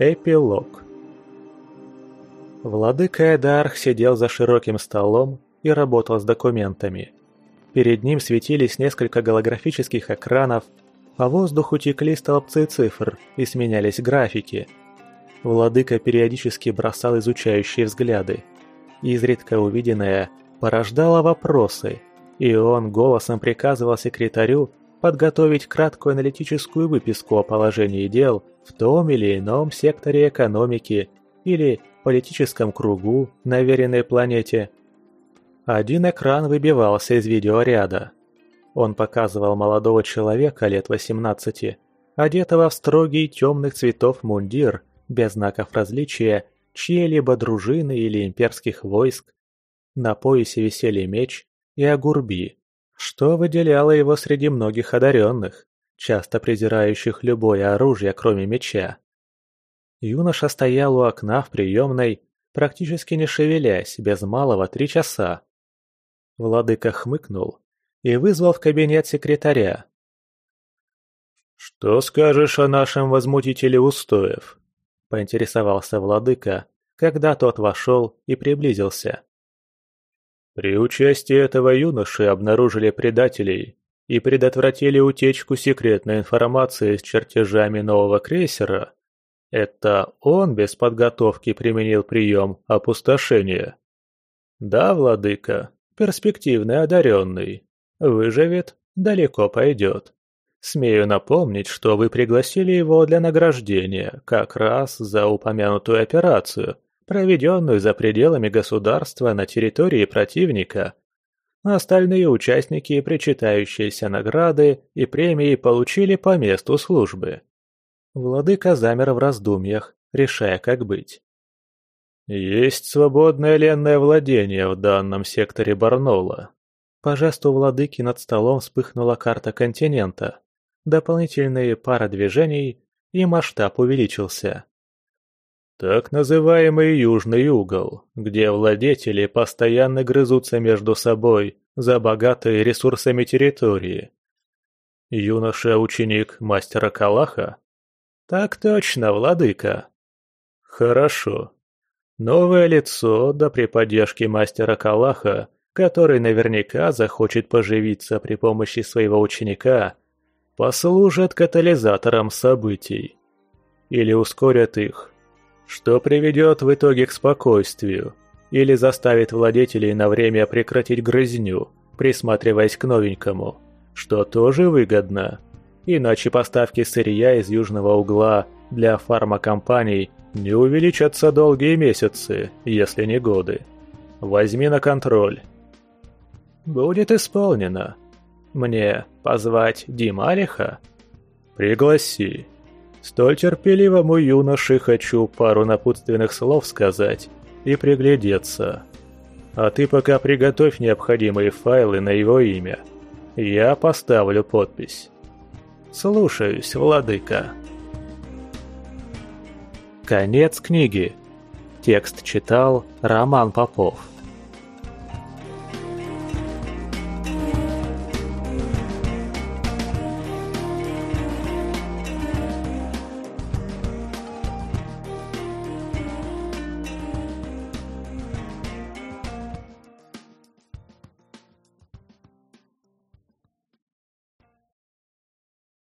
Эпилог Владыка Эдарх сидел за широким столом и работал с документами. Перед ним светились несколько голографических экранов, по воздуху текли столбцы цифр и сменялись графики. Владыка периодически бросал изучающие взгляды. Изредка увиденное порождало вопросы, и он голосом приказывал секретарю подготовить краткую аналитическую выписку о положении дел в том или ином секторе экономики или политическом кругу на веренной планете. Один экран выбивался из видеоряда. Он показывал молодого человека лет 18, одетого в строгий темных цветов мундир, без знаков различия, чьей-либо дружины или имперских войск. На поясе висели меч и огурби, что выделяло его среди многих одаренных, часто презирающих любое оружие, кроме меча. Юноша стоял у окна в приемной, практически не шевелясь, без малого три часа. Владыка хмыкнул и вызвал в кабинет секретаря. «Что скажешь о нашем возмутителе устоев?» – поинтересовался владыка, когда тот вошел и приблизился. При участии этого юноши обнаружили предателей и предотвратили утечку секретной информации с чертежами нового крейсера. Это он без подготовки применил прием опустошения. Да, владыка, перспективный одаренный. Выживет, далеко пойдет. Смею напомнить, что вы пригласили его для награждения как раз за упомянутую операцию, проведенную за пределами государства на территории противника. Остальные участники причитающиеся награды и премии получили по месту службы. Владыка замер в раздумьях, решая, как быть. «Есть свободное ленное владение в данном секторе Барнола». По жесту владыки над столом вспыхнула карта континента. Дополнительные пара движений, и масштаб увеличился. Так называемый южный угол, где владетели постоянно грызутся между собой за богатые ресурсами территории. Юноша-ученик мастера Калаха? Так точно, владыка. Хорошо. Новое лицо, да при поддержке мастера Калаха, который наверняка захочет поживиться при помощи своего ученика, послужат катализатором событий. Или ускорят их, что приведет в итоге к спокойствию или заставит владетелей на время прекратить грызню, присматриваясь к новенькому, что тоже выгодно. Иначе поставки сырья из южного угла для фармакомпаний не увеличатся долгие месяцы, если не годы. Возьми на контроль. Будет исполнено. Мне позвать Дималиха? Пригласи. Столь терпеливому юноше хочу пару напутственных слов сказать и приглядеться. А ты пока приготовь необходимые файлы на его имя. Я поставлю подпись. Слушаюсь, владыка. Конец книги. Текст читал Роман Попов.